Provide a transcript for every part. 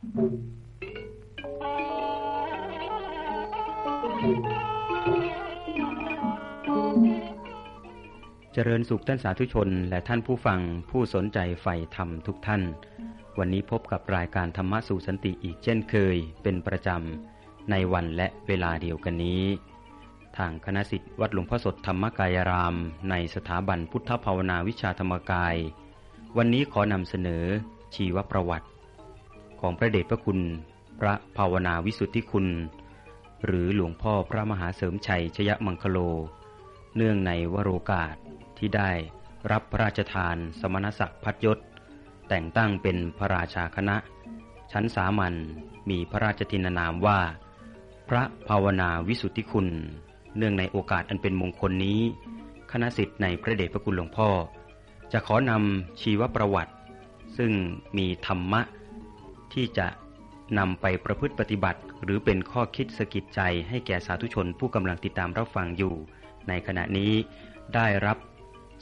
เจริญสุขท่านสาธุชน และท่านผู้ฟังผู้สนใจใฝ่ธรรมทุกท่าน วันนี้พบกับรายการธรรมะสู่สันติอีกเช่นเคย เป็นประจำในวันและเวลาเดียวกันนี้ ทางคณะสิทธิ์วัดหลวงพ่อสดธรรมกายราม ในสถาบันพุทธภาวนาวิชาธรรมกาย วันนี้ขอนำเสนอชีวประวัติ ของพระเดชพระคุณ พระภาวนาวิสุทธิคุณ หรือหลวงพ่อพระมหาเสริมชัยชยมังคโล เนื่องในวโรกาสที่ได้รับพระราชทานสมณศักดิ์พัดยศ แต่งตั้งเป็นพระราชาคณะ ชั้นสามัญมีพระราชทินานามว่า พระภาวนาวิสุทธิคุณ เนื่องในโอกาสอันเป็นมงคลนี้ คณะสิทธิ์ในพระเดชพระคุณหลวงพ่อ จะขอนำชีวประวัติ ซึ่งมีธรรมะ ที่จะนำไปประพฤติปฏิบัติ หรือเป็นข้อคิดสกิดใจให้แก่สาธุชนผู้กำลังติดตามรับฟังอยู่ ในขณะนี้ได้รับ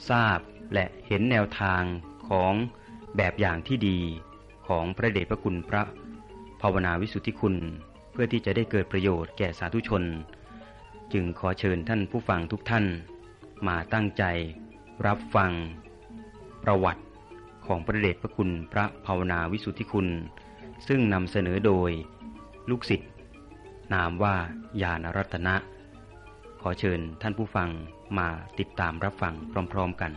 ทราบและเห็นแนวทางของแบบอย่างที่ดีของพระเดชพระคุณพระภาวนาวิสุทธิคุณ เพื่อที่จะได้เกิดประโยชน์แก่สาธุชน จึงขอเชิญท่านผู้ฟังทุกท่าน มาตั้งใจรับฟัง ประวัติของพระเดชพระคุณพระภาวนาวิสุทธิคุณ ซึ่งนำเสนอโดย ลูกศิษย์นามว่าญาณรัตนะ ขอเชิญท่านผู้ฟังมาติดตามรับฟังพร้อม ๆกัน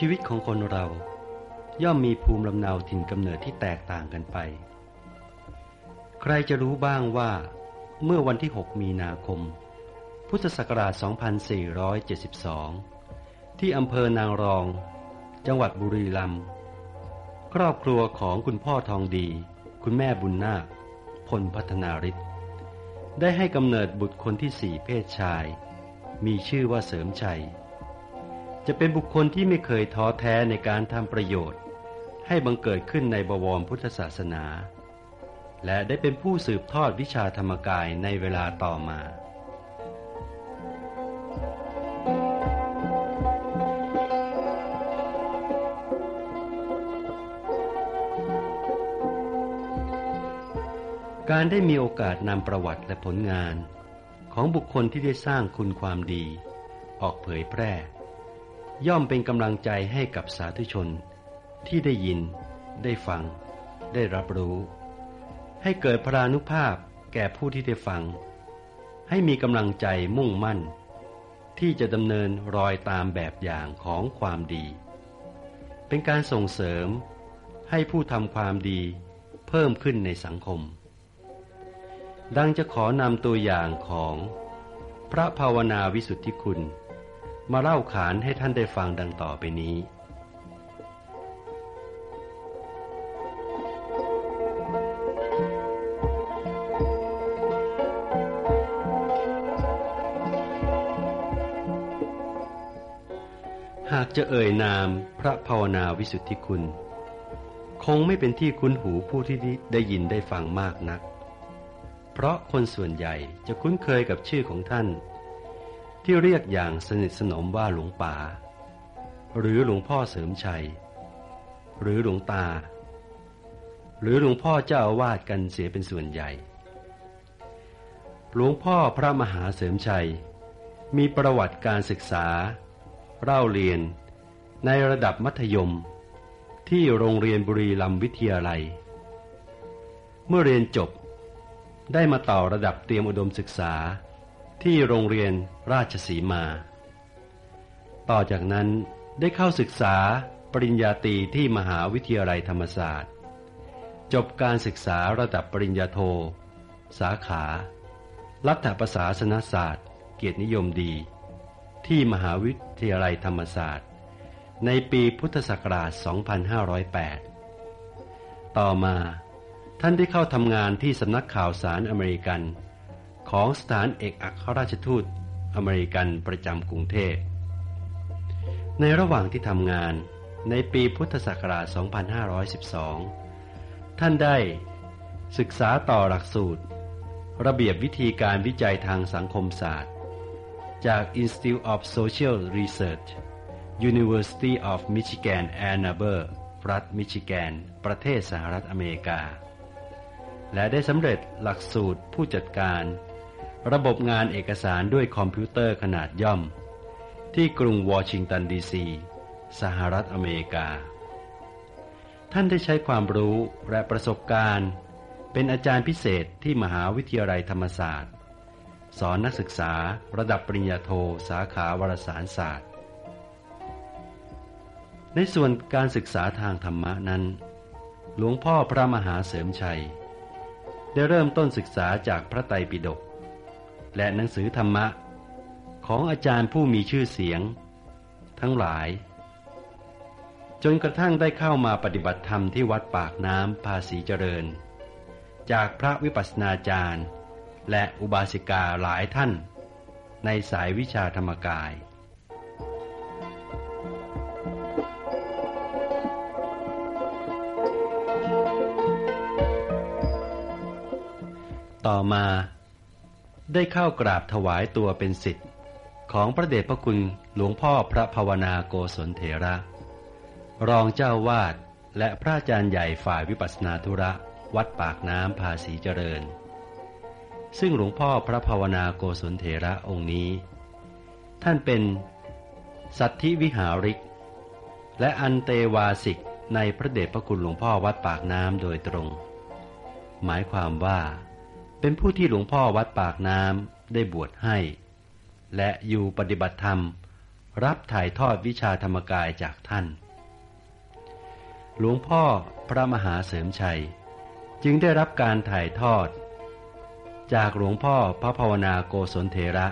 ชีวิตของคนเราย่อมมีภูมิลำเนาถิ่นกำเนิดที่แตกต่างกันไป ใครจะรู้บ้างว่าเมื่อวันที่ 6 มีนาคม พุทธศักราช 2472 ที่อำเภอนางรอง จังหวัดบุรีรัมย์ครอบครัวของคุณพ่อทองดี คุณแม่บุญนาคพลพัฒนาริศได้ให้กำเนิดบุตรคนที่สี่เพศชาย มีชื่อว่าเสริมชัย จะเป็นบุคคลที่ไม่เคยท้อแท้ในการทำประโยชน์ ให้บังเกิดขึ้นในบวรพุทธศาสนา และได้เป็นผู้สืบทอดวิชาธรรมกายในเวลาต่อมาการได้มีโอกาสนำประวัติและผลงาน ของบุคคลที่ได้สร้างคุณความดี ออกเผยแพร่ ย่อมเป็นกำลังใจให้กับสาธุชน ที่ได้ยิน ได้ฟัง ได้รับรู้ ให้เกิดพรานุภาพแก่ผู้ที่ได้ฟัง ให้มีกำลังใจมุ่งมั่น ที่จะดำเนินรอยตามแบบอย่างของความดี เป็นการส่งเสริมให้ผู้ทำความดีเพิ่มขึ้นในสังคม ดังจะขอนำตัวอย่างของพระภาวนาวิสุทธิคุณ มาเล่าขานให้ท่านได้ฟังดังต่อไปนี้ หากจะเอ่ยนามพระภาวนาวิสุทธิคุณ คงไม่เป็นที่คุ้นหูผู้ที่ได้ยินได้ฟังมากนัก เพราะคนส่วนใหญ่จะคุ้นเคยกับชื่อของท่าน ที่เรียกอย่างสนิทสนมว่าหลวงป่า หรือหลวงพ่อเสริมชัย หรือหลวงตา หรือหลวงพ่อเจ้าอาวาสกันเสียเป็นส่วนใหญ่ หลวงพ่อพระมหาเสริมชัย มีประวัติการศึกษา เล่าเรียน ในระดับมัธยม ที่โรงเรียนบุรีรัมวิทยาลัย เมื่อเรียนจบได้มาต่อระดับเตรียมอุดมศึกษา ที่โรงเรียนราชสีมา ต่อจากนั้นได้เข้าศึกษาปริญญาตรีที่มหาวิทยาลัยธรรมศาสตร์ จบการศึกษาระดับปริญญาโท สาขา รัฐประศาสนศาสตร์ เกียรตินิยมดี ที่มหาวิทยาลัยธรรมศาสตร์ ในปีพุทธศักราช 2508 ต่อมาท่านได้เข้าทำงานที่สำนักข่าวสารอเมริกัน ของสถานเอกอัครราชทูตอเมริกันประจำกรุงเทพ ในระหว่างที่ทำงานในปีพุทธศักราช 2512 ท่านได้ศึกษาต่อหลักสูตร ระเบียบวิธีการวิจัยทางสังคมศาสตร์ จาก Institute of Social Research University of Michigan Ann Arbor รัฐมิชิแกน ประเทศสหรัฐอเมริกา และได้สำเร็จหลักสูตรผู้จัดการ ระบบงานเอกสารด้วยคอมพิวเตอร์ขนาดย่อม ที่กรุงวอชิงตันดีซี สหรัฐอเมริกา ท่านได้ใช้ความรู้และประสบการณ์ เป็นอาจารย์พิเศษที่มหาวิทยาลัยธรรมศาสตร์ สอนนักศึกษาระดับปริญญาโทสาขาวารสารศาสตร์ ในส่วนการศึกษาทางธรรมะนั้น หลวงพ่อพระมหาเสริมชัย ได้เริ่มต้นศึกษาจากพระไตรปิฎก และหนังสือธรรมะ ของอาจารย์ผู้มีชื่อเสียง ทั้งหลาย จนกระทั่งได้เข้ามาปฏิบัติธรรมที่วัดปากน้ำภาษีเจริญ จากพระวิปัสสนาจารย์ และอุบาสิกาหลายท่าน ในสายวิชาธรรมกายต่อมา ได้เข้ากราบถวายตัวเป็นสิทธิ์ ของพระเดชพระคุณหลวงพ่อพระภาวนาโกศลเถระ รองเจ้าวาดและพระอาจารย์ใหญ่ฝ่ายวิปัสนาธุระ วัดปากน้ำภาษีเจริญ ซึ่งหลวงพ่อพระภาวนาโกศลเถระองค์นี้ ท่านเป็นสัตธิวิหาริก และอันเตวาสิกในพระเดชพระคุณหลวงพ่อวัดปากน้ำโดยตรง หมายความว่า เป็นผู้ที่หลวงพ่อวัดปากน้ำได้บวชให้ และอยู่ปฏิบัติธรรม รับถ่ายทอดวิชาธรรมกายจากท่าน หลวงพ่อพระมหาเสริมชัย จึงได้รับการถ่ายทอด จากหลวงพ่อพระภาวนาโกศลเถระ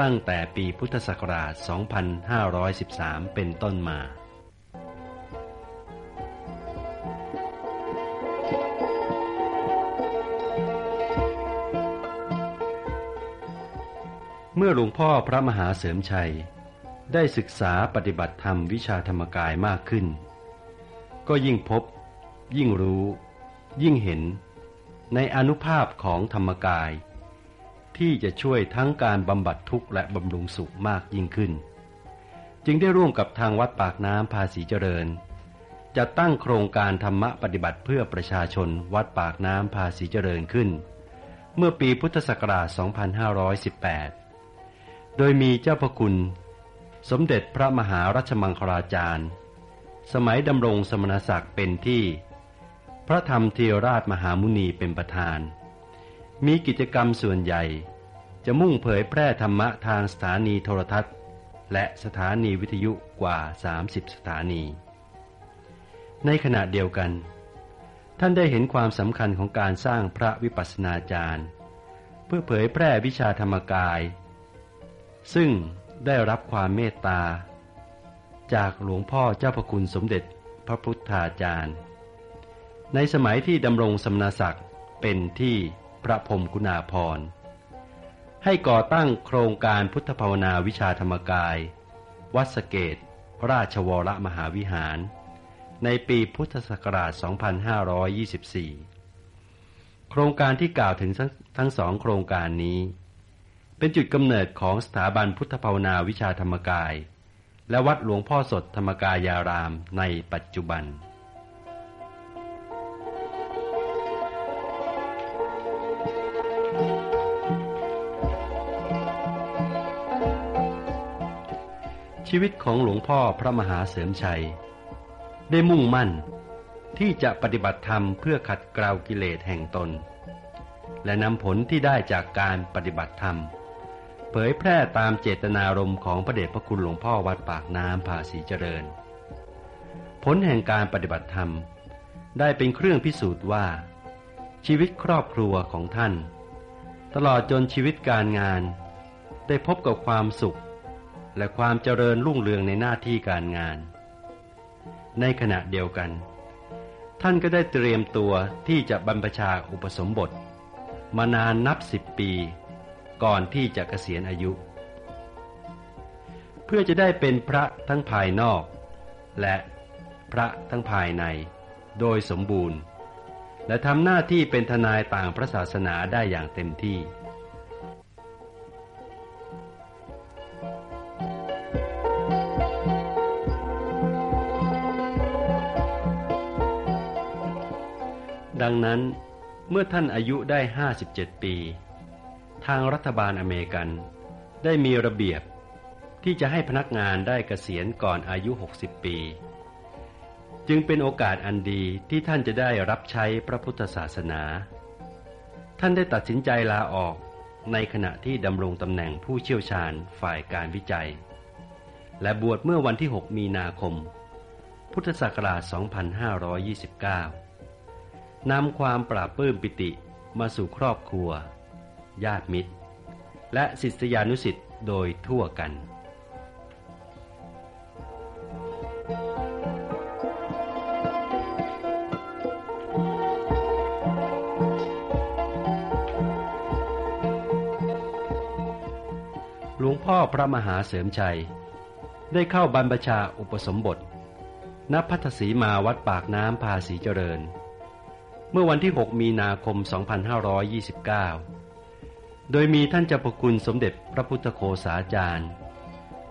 ตั้งแต่ปีพุทธศักราช 2513 เป็นต้นมา เมื่อหลวงพ่อพระมหาเสริมชัย ได้ศึกษาปฏิบัติธรรมวิชาธรรมกายมากขึ้น ก็ยิ่งพบ ยิ่งรู้ ยิ่งเห็น ในอนุภาพของธรรมกาย ที่จะช่วยทั้งการบำบัดทุกข์และบำรุงสุขมากยิ่งขึ้น จึงได้ร่วมกับทางวัดปากน้ำภาษีเจริญ จะตั้งโครงการธรรมะปฏิบัติเพื่อประชาชนวัดปากน้ำภาษีเจริญขึ้น เมื่อปีพุทธศักราช 2518 โดยมีเจ้าพระคุณ สมเด็จพระมหารัชมังคลาจารย์ สมัยดำรงสมณศักดิ์เป็นที่ พระธรรมเทวราชมหามุนีเป็นประธาน มีกิจกรรมส่วนใหญ่ จะมุ่งเผยแพร่ธรรมะทางสถานีโทรทัศน์ และสถานีวิทยุกว่า 30 สถานี ในขณะเดียวกัน ท่านได้เห็นความสำคัญของการสร้างพระวิปัสสนาจารย์ เพื่อเผยแพร่วิชาธรรมกาย ซึ่งได้รับความเมตตา จากหลวงพ่อเจ้าพระคุณสมเด็จพระพุทธาจารย์ ในสมัยที่ดำรงสมณศักดิ์เป็นที่พระพรมกุณาพรณ์ให้ก่อตั้งโครงการพุทธภาวนาวิชาธรรมกาย วัดสเกต ราชวรมหาวิหาร ในปีพุทธศักราช 2524 โครงการที่กล่าวถึงทั้งสองโครงการนี้ เป็นจุดกำเนิดของสถาบันพุทธภาวนาวิชาธรรมกาย และวัดหลวงพ่อสดธรรมกายารามในปัจจุบันชีวิตของหลวงพ่อพระมหาเสริมชัย ได้มุ่งมั่นที่จะปฏิบัติธรรมเพื่อขัดเกลากิเลสแห่งตน และนำผลที่ได้จากการปฏิบัติธรรม เผยแพร่ตามเจตนารมณ์ของพระเดชพระคุณหลวงพ่อวัดปากน้ำภาษีเจริญ ผลแห่งการปฏิบัติธรรม ได้เป็นเครื่องพิสูจน์ว่า ชีวิตครอบครัวของท่าน ตลอดจนชีวิตการงาน ได้พบกับความสุข และความเจริญรุ่งเรืองในหน้าที่การงาน ในขณะเดียวกัน ท่านก็ได้เตรียมตัวที่จะบรรพชาอุปสมบท มานานนับสิบปี ก่อนที่จะเกษียณอายุ เพื่อจะได้เป็นพระทั้งภายนอก และพระทั้งภายใน โดยสมบูรณ์ และทำหน้าที่เป็นทนายต่างพระศาสนาได้อย่างเต็มที่ดังนั้นเมื่อท่านอายุได้ 57 ปี ทางรัฐบาลอเมริกัน ได้มีระเบียบที่จะให้พนักงานได้เกษียณก่อนอายุ 60 ปี จึงเป็นโอกาสอันดีที่ท่านจะได้รับใช้พระพุทธศาสนา ท่านได้ตัดสินใจลาออกในขณะที่ดำรงตำแหน่งผู้เชี่ยวชาญฝ่ายการวิจัย และบวชเมื่อวันที่ 6 มีนาคม พุทธศักราช 2529 นำความปราบปื้มปิติมาสู่ครอบครัว ญาติมิตร และศิษยานุสิ์โดยทั่วกันหลวงพ่อพระมหาเสริมชัย ได้เข้าบรรพชาอุปสมบท ณ พัทสีมาวัดปากน้ำภาษีเจริญ เมื่อวันที่ 6 มีนาคม 2529 โดยมีท่านเจ้าประคุณสมเด็จพระพุทธโฆษาจารย์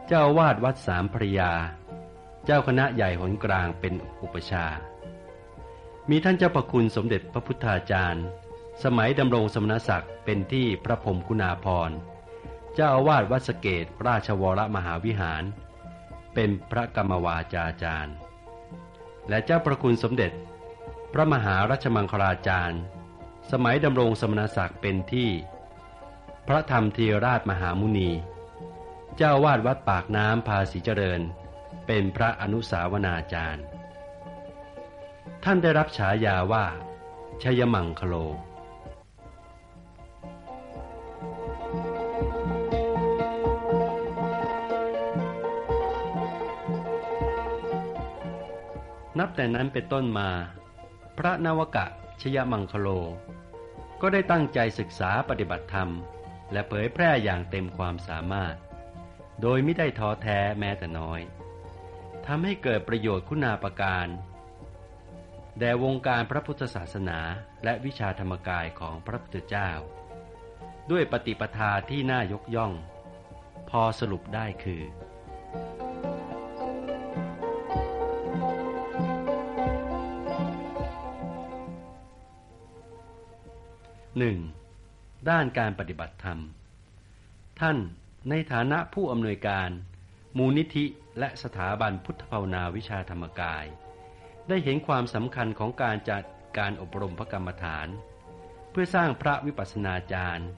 เจ้าวาดวัดสามพระยา เจ้าคณะใหญ่หนกลางเป็นอุปชา มีท่านเจ้าประคุณสมเด็จพระพุทธาจารย์ สมัยดำรงสมณศักดิ์เป็นที่พระพรมคุณาภรเจ้าวาสวัดสเกตราชวรมหาวิหาร เป็นพระกรรมวาจาจารย์ และเจ้าประคุณสมเด็จ พระมหารัชมังคลาจารย์ สมัยดำรงสมณศักดิ์เป็นที่ พระธรรมธีราชมหามุนี เจ้าวาดวัดปากน้ำภาษีเจริญ เป็นพระอนุสาวนาจารย์ ท่านได้รับฉายาว่า ชยมังคโลนับแต่นั้นเป็นต้นมา พระนวกะชยมังคโล ก็ได้ตั้งใจศึกษาปฏิบัติธรรม และเผยแพร่อย่างเต็มความสามารถ โดยไม่ได้ท้อแท้แม้แต่น้อยทำให้เกิดประโยชน์คุณาประการ แด่วงการพระพุทธศาสนาและวิชาธรรมกายของพระพุทธเจ้า ด้วยปฏิปทาที่น่ายกย่อง พอสรุปได้คือหนึ่ง ด้านการปฏิบัติธรรม ท่านในฐานะผู้อำนวยการ มูลนิธิและสถาบันพุทธภาวนาวิชาธรรมกาย ได้เห็นความสำคัญของการจัดการอบรมพระกรรมฐาน เพื่อสร้างพระวิปัสสนาจารย์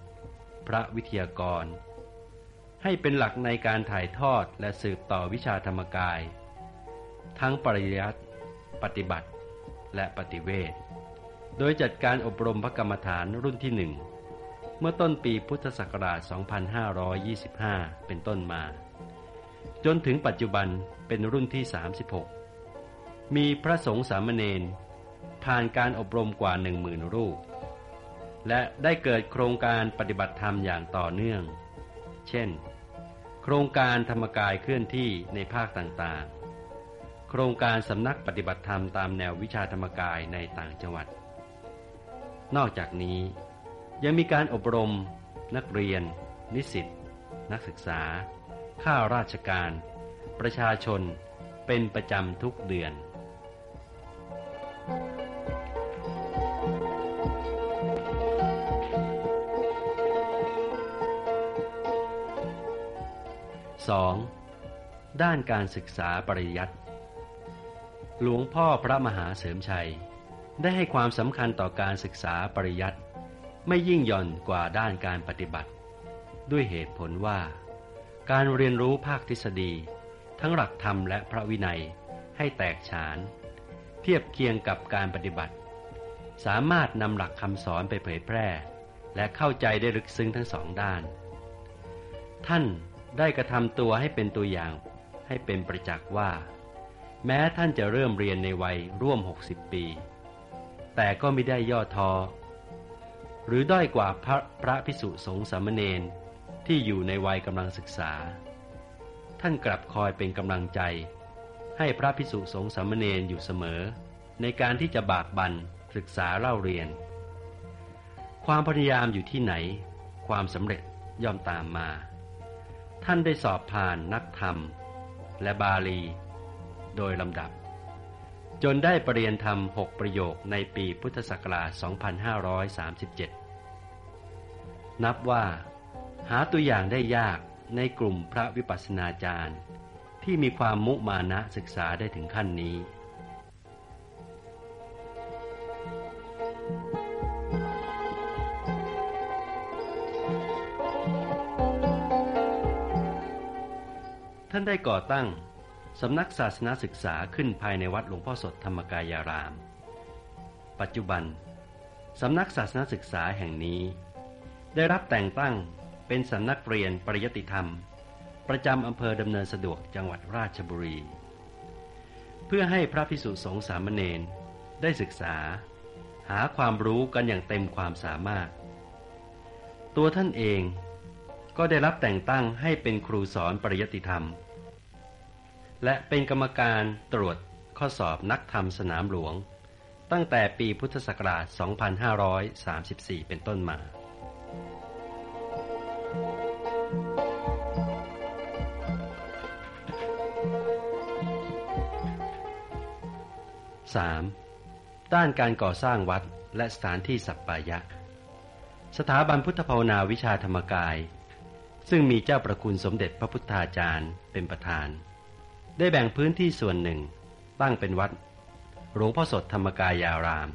พระวิทยากร ให้เป็นหลักในการถ่ายทอดและสืบต่อวิชาธรรมกาย ทั้งปริยัติปฏิบัติและปฏิเวทโดยจัดการอบรมพระกรรมฐานรุ่นที่หนึ่ง เมื่อต้นปีพุทธศักราช 2525 เป็นต้นมา จนถึงปัจจุบันเป็นรุ่นที่ 36 มีพระสงฆ์สามเณรผ่านการอบรมกว่า 10,000 รูป และได้เกิดโครงการปฏิบัติธรรมอย่างต่อเนื่อง เช่น โครงการธรรมกายเคลื่อนที่ในภาคต่างๆ โครงการสำนักปฏิบัติธรรมตามแนววิชาธรรมกายในต่างจังหวัด นอกจากนี้ ยังมีการอบรม นักเรียน นิสิต นักศึกษา ข้าราชการ ประชาชน เป็นประจำทุกเดือน 2. ด้านการศึกษาปริยัติหลวงพ่อพระมหาเสริมชัย ได้ให้ความสำคัญต่อการศึกษาปริยัติ ไม่ยิ่งหย่อนกว่าด้านการปฏิบัติ ด้วยเหตุผลว่า การเรียนรู้ภาคทฤษฎี ทั้งหลักธรรมและพระวินัยให้แตกฉาน เทียบเคียงกับการปฏิบัติ สามารถนำหลักคำสอนไปเผยแพร่ และเข้าใจได้ลึกซึ้งทั้งสองด้าน ท่านได้กระทำตัวให้เป็นตัวอย่างให้เป็นประจักษ์ว่า แม้ท่านจะเริ่มเรียนในวัยร่วม 60 ปี แต่ก็ไม่ได้ย่อท้อ หรือด้อยกว่าพระพระพิสุสงฆ์สามเณรที่อยู่ในวัยกำลังศึกษา ท่านกลับคอยเป็นกำลังใจ ให้พระพิสุสงฆ์สามเณรอยู่เสมอ ในการที่จะบากบันศึกษาเล่าเรียน ความพยายามอยู่ที่ไหน ความสำเร็จย่อมตามมา ท่านได้สอบผ่านนักธรรม และบาลี โดยลำดับ จนได้ปรริยนธรรมหกประโยคในปีพุทธศักราช 2537 นับว่า หาตัวอย่างได้ยากในกลุ่มพระวิปัสสนาจารย์ ที่มีความมุมานะศึกษาได้ถึงขั้นนี้ ท่านได้ก่อตั้ง สำนักศาสนาศึกษาขึ้นภายในวัดหลวงพ่อสดธรรมกายาราม ปัจจุบัน สำนักศาสนาศึกษาแห่งนี้ ได้รับแต่งตั้งเป็นสำนักเรียนปริยติธรรม ประจำอำเภอดำเนินสะดวกจังหวัดราชบุรี เพื่อให้พระพิสุสงฆ์สามเณรได้ศึกษา หาความรู้กันอย่างเต็มความสามารถ ตัวท่านเองก็ได้รับแต่งตั้งให้เป็นครูสอนปริยติธรรม และเป็นกรรมการตรวจข้อสอบนักธรรมสนามหลวง ตั้งแต่ปีพุทธศักราช 2534 เป็นต้นมา 3. ด้านการก่อสร้างวัดและสถานที่สัปปายะ สถาบันพุทธภาวนาวิชาธรรมกาย ซึ่งมีเจ้าประคุณสมเด็จพระพุทธาจารย์เป็นประธาน ได้แบ่งพื้นที่ส่วนหนึ่ง ตั้งเป็นวัด หลวงพ่อสดธรรมกายาราม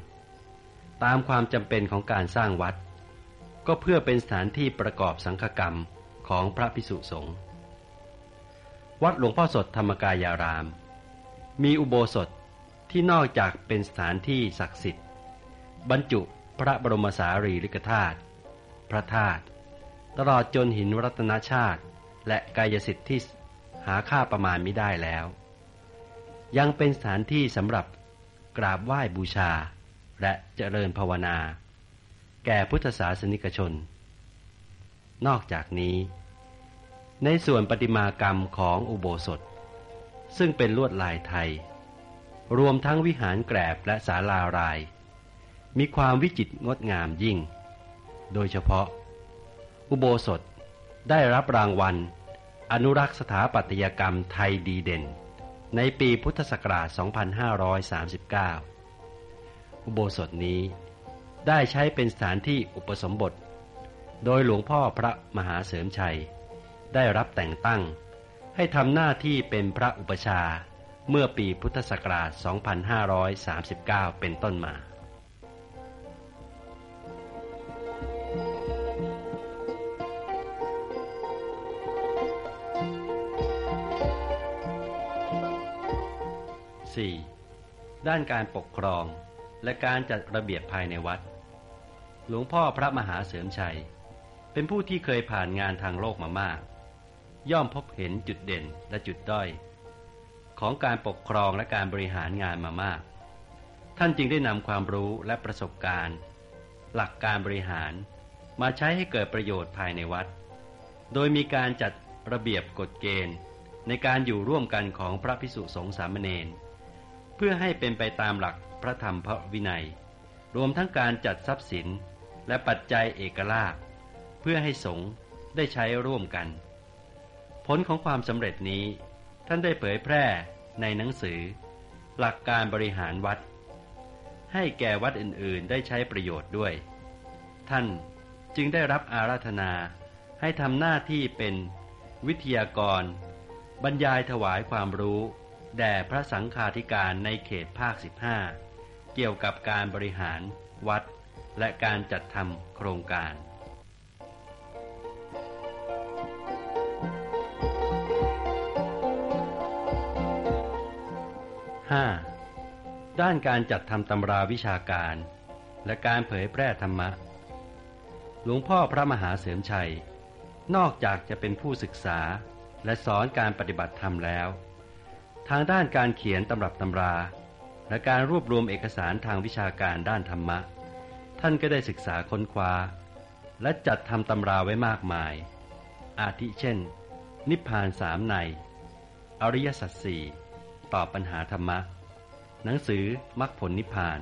ตามความจำเป็นของการสร้างวัด ก็เพื่อเป็นสถานที่ประกอบสังฆกรรมของพระพิสุสงฆ์วัดหลวงพ่อสดธรรมกายาราม มีอุโบสถที่นอกจากเป็นสถานที่ศักดิ์สิทธิ์ บรรจุพระบรมสารีริกธาตุพระธาตุตลอดจนหินรัตนชาติ และกายสิทธิ์ที่ หาค่าประมาณไม่ได้แล้ว ยังเป็นสถานที่สำหรับกราบไหว้บูชา และเจริญภาวนา แก่พุทธศาสนิกชน นอกจากนี้ ในส่วนปฏิมากรรมของอุโบสถ ซึ่งเป็นลวดลายไทย รวมทั้งวิหารแกรบและศาลาราย มีความวิจิตรงดงามยิ่ง โดยเฉพาะ อุโบสถได้รับรางวัล อนุรักษ์สถาปัตยกรรมไทยดีเด่น ในปีพุทธศักราช 2539 อุโบสถนี้ได้ใช้เป็นสถานที่อุปสมบท โดยหลวงพ่อพระมหาเสริมชัย ได้รับแต่งตั้ง ให้ทำหน้าที่เป็นพระอุปชาเมื่อปีพุทธศักราช 2539 เป็นต้นมา 4. ด้านการปกครองและการจัดระเบียบภายในวัด หลวงพ่อพระมหาเสริมชัย เป็นผู้ที่เคยผ่านงานทางโลกมามาก ย่อมพบเห็นจุดเด่นและจุดด้อย ของการปกครองและการบริหารงานมามาก ท่านจึงได้นำความรู้และประสบการณ์ หลักการบริหารมาใช้ให้เกิดประโยชน์ภายในวัด โดยมีการจัดระเบียบกฎเกณฑ์ในการอยู่ร่วมกันของพระพิสุสงฆ์สามเณร เพื่อให้เป็นไปตามหลักพระธรรมพระวินัย รวมทั้งการจัดทรัพย์สินและปัจจัยเอกลาภเพื่อให้สงฆ์ได้ใช้ร่วมกัน ผลของความสำเร็จนี้ท่านได้เผยแพร่ในหนังสือ หลักการบริหารวัด ให้แก่วัดอื่นๆ ได้ใช้ประโยชน์ด้วย ท่านจึงได้รับอาราธนาให้ทำหน้าที่เป็นวิทยากร บรรยายถวายความรู้ แด่พระสังฆาธิการในเขตภาค 15 เกี่ยวกับการบริหาร วัด และการจัดทำโครงการ 5. ด้านการจัดทำตำราวิชาการ และการเผยแพร่ธรรมะ หลวงพ่อพระมหาเสริมชัย นอกจากจะเป็นผู้ศึกษาและสอนการปฏิบัติธรรมแล้ว ทางด้านการเขียนตำรับตำรา และการรวบรวมเอกสารทางวิชาการด้านธรรมะ ท่านก็ได้ศึกษาค้นคว้า และจัดทำตำราไว้มากมาย อาทิเช่น นิพพานสามใน อริยสัจสี่ตอบปัญหาธรรมะ หนังสือมรรคผลนิพพาน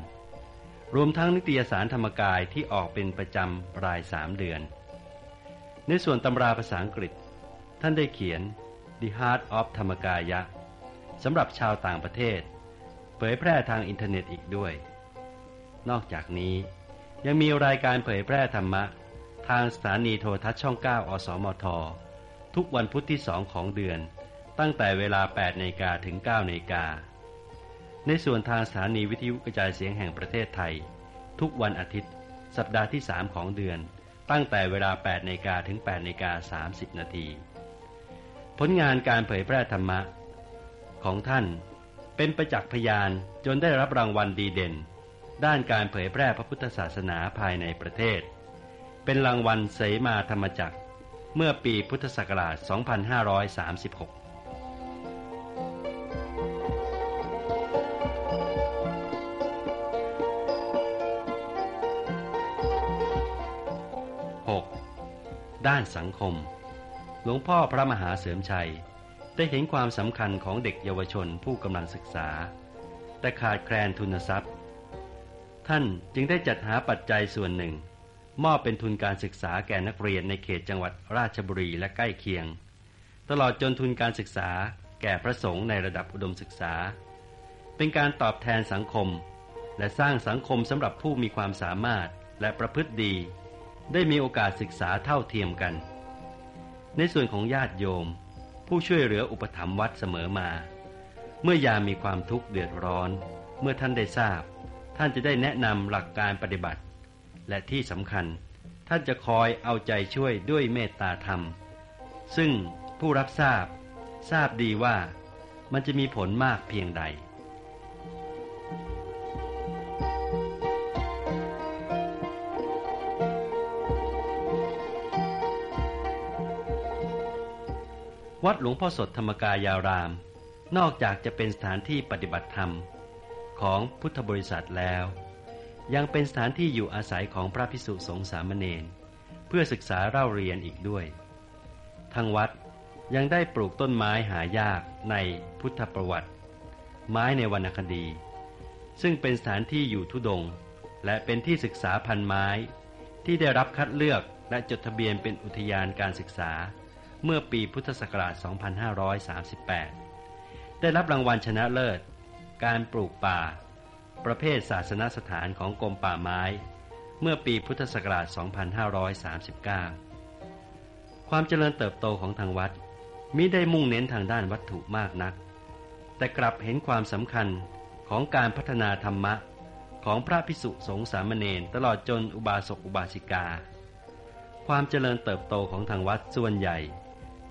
รวมทั้งนิตยสารธรรมกายที่ออกเป็นประจำรายสามเดือน ในส่วนตำราภาษาอังกฤษ ท่านได้เขียน The Heart of ธรรมกายะ สำหรับชาวต่างประเทศ เผยแพร่ทางอินเทอร์เน็ตอีกด้วย นอกจากนี้ยังมีรายการเผยแพร่ธรรมะ ทางสถานีโทรทัศน์ช่อง 9 อสมท ทุกวันพุธที่สองของเดือน ตั้งแต่เวลา8นาฬิกาถึง9นาฬิกา ในส่วนทางสถานีวิทยุกระจายเสียงแห่งประเทศไทย ทุกวันอาทิตย์ สัปดาห์ที่ 3 ของเดือน ตั้งแต่เวลา8นาฬิกาถึง8นาฬิกา30นาทีผลงานการเผยแพร่ธรรมะ ของท่าน เป็นประจักษ์พยานจนได้รับรางวัลดีเด่น ด้านการเผยแพร่พระพุทธศาสนาภายในประเทศ เป็นรางวัลเสมาธรรมจักรเมื่อปีพุทธศักราช 2536ด้านสังคม หลวงพ่อพระมหาเสริมชัย ได้เห็นความสำคัญของเด็กเยาวชนผู้กำลังศึกษา แต่ขาดแคลนทุนทรัพย์ ท่านจึงได้จัดหาปัจจัยส่วนหนึ่ง มอบเป็นทุนการศึกษาแก่นักเรียนในเขตจังหวัดราชบุรีและใกล้เคียง ตลอดจนทุนการศึกษาแก่พระสงฆ์ในระดับอุดมศึกษา เป็นการตอบแทนสังคม และสร้างสังคมสำหรับผู้มีความสามารถและประพฤติดี ได้มีโอกาสศึกษาเท่าเทียมกัน ในส่วนของญาติโยม ผู้ช่วยเหลืออุปถัมภ์วัดเสมอมา เมื่อยามมีความทุกข์เดือดร้อน เมื่อท่านได้ทราบ ท่านจะได้แนะนำหลักการปฏิบัติ และที่สำคัญ ท่านจะคอยเอาใจช่วยด้วยเมตตาธรรม ซึ่งผู้รับทราบ ทราบดีว่ามันจะมีผลมากเพียงใด วัดหลวงพ่อสดธรรมกายาราม นอกจากจะเป็นสถานที่ปฏิบัติธรรมของพุทธบริษัทแล้ว ยังเป็นสถานที่อยู่อาศัยของพระพิสุสงฆ์สามเณรเพื่อศึกษาเล่าเรียนอีกด้วย ทางวัดยังได้ปลูกต้นไม้หายากในพุทธประวัติ ไม้ในวรรณคดี ซึ่งเป็นสถานที่อยู่ทุดง และเป็นที่ศึกษาพันไม้ที่ได้รับคัดเลือกและจดทะเบียนเป็นอุทยานการศึกษา เมื่อปีพุทธศักราช 2538 ได้รับรางวัลชนะเลิศ การปลูกป่า ประเภทศาสนสถานของกรมป่าไม้ เมื่อปีพุทธศักราช 2539 ความเจริญเติบโตของทางวัดมิได้มุ่งเน้นทางด้านวัตถุมากนัก แต่กลับเห็นความสำคัญของการพัฒนาธรรมะของพระพิสุสงฆ์สามเณรตลอดจนอุบาสกอุบาสิกา ความเจริญเติบโตของทางวัดส่วนใหญ่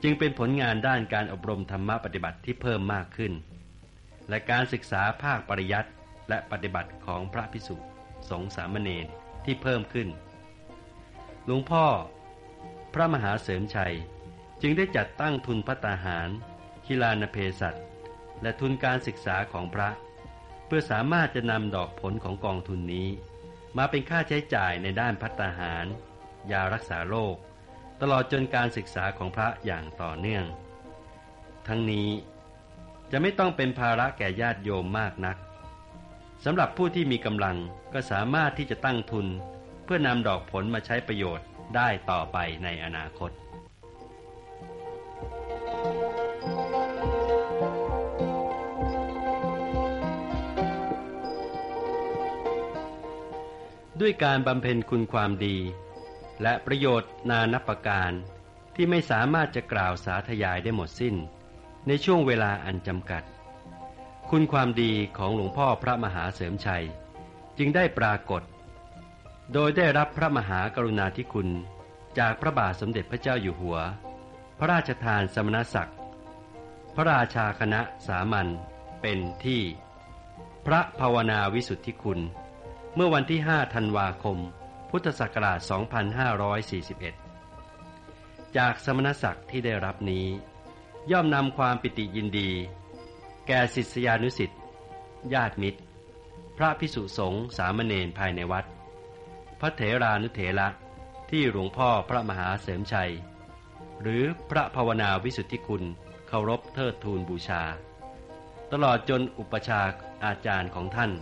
จึงเป็นผลงานด้านการอบรมธรรมะปฏิบัติที่เพิ่มมากขึ้น และการศึกษาภาคปริยัติและปฏิบัติของพระพิสุสงสามเณรที่เพิ่มขึ้น หลวงพ่อ พระมหาเสริมชัยจึงได้จัดตั้งทุนพัตาหารคิลานเพศัตและทุนการศึกษาของพระ เพื่อสามารถจะนำดอกผลของกองทุนนี้ มาเป็นค่าใช้จ่ายในด้านพัตาหาร ยารักษาโรค ตลอดจนการศึกษาของพระอย่างต่อเนื่อง ทั้งนี้จะไม่ต้องเป็นภาระแก่ญาติโยมมากนักสำหรับผู้ที่มีกำลังก็สามารถที่จะตั้งทุน เพื่อนำดอกผลมาใช้ประโยชน์ได้ต่อไปในอนาคต ด้วยการบำเพ็ญคุณความดี และประโยชน์นานับประการที่ไม่สามารถจะกล่าวสาธยายได้หมดสิ้น ในช่วงเวลาอันจำกัด คุณความดีของหลวงพ่อพระมหาเสริมชัย จึงได้ปรากฏ โดยได้รับพระมหากรุณาธิคุณ จากพระบาทสมเด็จพระเจ้าอยู่หัว พระราชทานสมณศักดิ์ พระราชาคณะสามัญเป็นที่ พระภาวนาวิสุทธิคุณ เมื่อวันที่ 5 ธันวาคม พุทธศักราช 2541 จากสมณศักดิ์ที่ได้รับนี้ ย่อมนำความปิติยินดี แก่ศิษยานุสิ์ญาติมิตร พระพิสุสงฆ์สามเณรภายในวัด พระเถรานุเถระที่หลวงพ่อพระมหาเสริมชัย หรือพระภาวนาวิสุทธิคุณเคารพเทิดทูนบูชา ตลอดจนอุปชาอาจารย์ของท่าน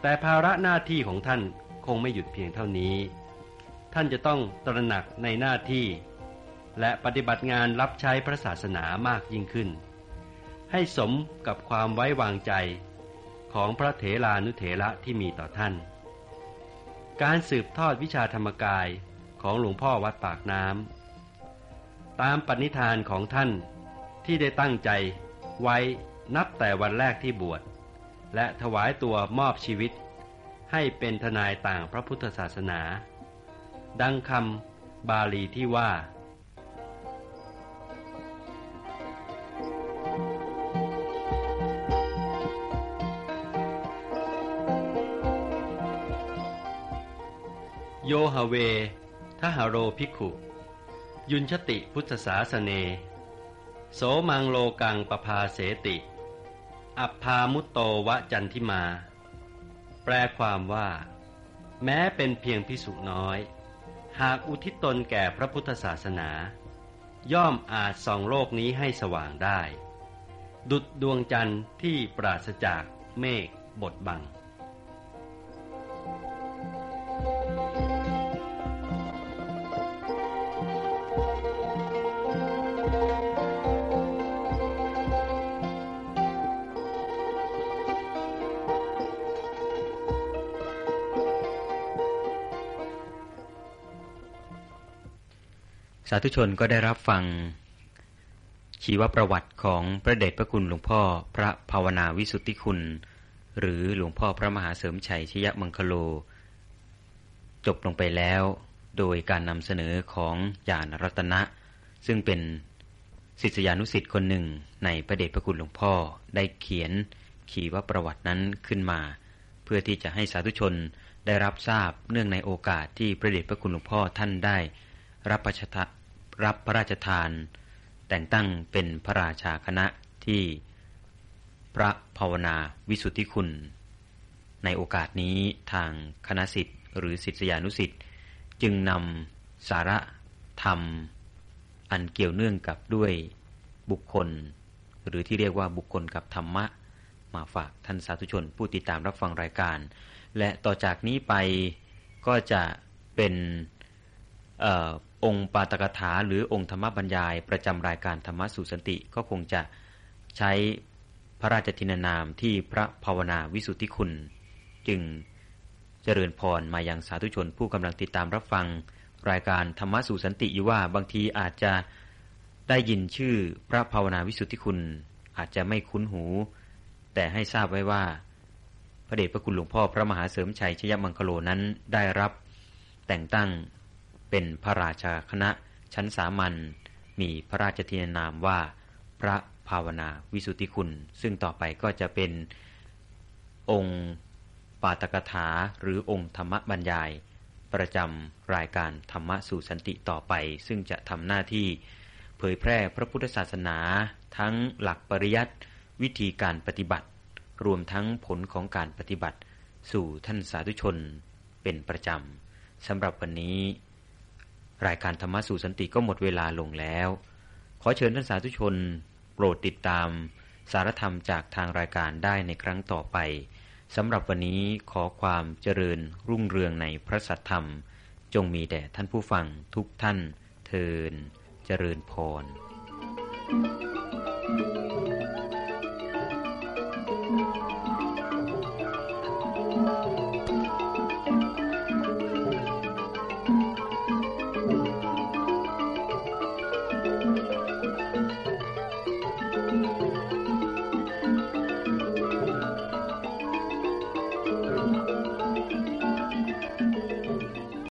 แต่ภาระหน้าที่ของท่าน คงไม่หยุดเพียงเท่านี้ ท่านจะต้องตระหนักในหน้าที่ และปฏิบัติงานรับใช้พระศาสนามากยิ่งขึ้น ให้สมกับความไว้วางใจของพระเถรานุเถระที่มีต่อท่าน การสืบทอดวิชาธรรมกายของหลวงพ่อวัดปากน้ำตามปณิธานของท่านที่ได้ตั้งใจไว้นับแต่วันแรกที่บวชและถวายตัวมอบชีวิต ให้เป็นทนายต่างพระพุทธศาสนา ดังคำบาลีที่ว่า โยฮเว ทหโรภิกขุ ยุนชติพุทธศาสเน โสมังโลกังปภาเสติ อัพพามุตโตวะจันทิมา แปลความว่า แม้เป็นเพียงพิสุน้อย หากอุทิศตนแก่พระพุทธศาสนา ย่อมอาจส่องโลกนี้ให้สว่างได้ ดุดดวงจันทร์ที่ปราศจากเมฆบดบัง สาธุชนก็ได้รับฟัง ชีวประวัติของพระเดชพระคุณหลวงพ่อพระภาวนาวิสุทธิคุณ หรือหลวงพ่อพระมหาเสริมชัยชยมังคโล จบลงไปแล้ว โดยการนำเสนอของญาณรัตนะ ซึ่งเป็นศิษยานุสิษย์คนหนึ่งในพระเดชพระคุณหลวงพ่อได้เขียนขีวประวัตินั้นขึ้นมา เพื่อที่จะให้สาธุชนได้รับทราบเนื่องในโอกาสที่พระเดชพระคุณหลวงพ่อท่านได้ รับพระราชรับพระราชทาน แต่งตั้งเป็นพระราชาคณะที่พระภาวนาวิสุทธิคุณ ในโอกาสนี้ทางคณะสิทธิ์หรือศิษยานุสิทธิ์จึงนำสาระธรรม อันเกี่ยวเนื่องกับด้วยบุคคล หรือที่เรียกว่าบุคคลกับธรรมะ มาฝากท่านสาธุชนผู้ติดตามรับฟังรายการ และต่อจากนี้ไปก็จะเป็น องค์ปาตกถาหรือองค์ธรรมบรรยาย ประจำรายการธรรมสุสันติก็คงจะใช้พระราชทินานามที่พระภาวนาวิสุทธิคุณ จึงเจริญพรมายังสาธุชนผู้กำลังติดตามรับฟัง รายการธรรมสุสันติอยู่ว่าบางทีอาจจะได้ยินชื่อพระภาวนาวิสุทธิคุณ อาจจะไม่คุ้นหู แต่ให้ทราบไว้ว่า พระเดชพระคุณหลวงพ่อพระมหาเสริมชัยชยมังคโลนั้นได้รับ แต่งตั้ง เป็นพระราชาคณะชั้นสามัญมีพระราชทินานามว่า พระภาวนาวิสุทธิคุณ ซึ่งต่อไปก็จะเป็นองค์ปาตกถาหรือองค์ธรรมบรรยาย ประจำรายการธรรมะสู่สันติต่อไป ซึ่งจะทำหน้าที่เผยแพร่พระพุทธศาสนา ทั้งหลักปริยัติวิธีการปฏิบัติ รวมทั้งผลของการปฏิบัติ สู่ท่านสาธุชนเป็นประจำสำหรับวันนี้ รายการธรรมะสู่สันติก็หมดเวลาลงแล้ว ขอเชิญท่านสาธุชน โปรดติดตาม สารธรรมจากทางรายการได้ในครั้งต่อไปสำหรับวันนี้ขอความเจริญรุ่งเรืองในพระสัทธรรม จงมีแด่ท่านผู้ฟังทุกท่านเทินเจริญพร thank you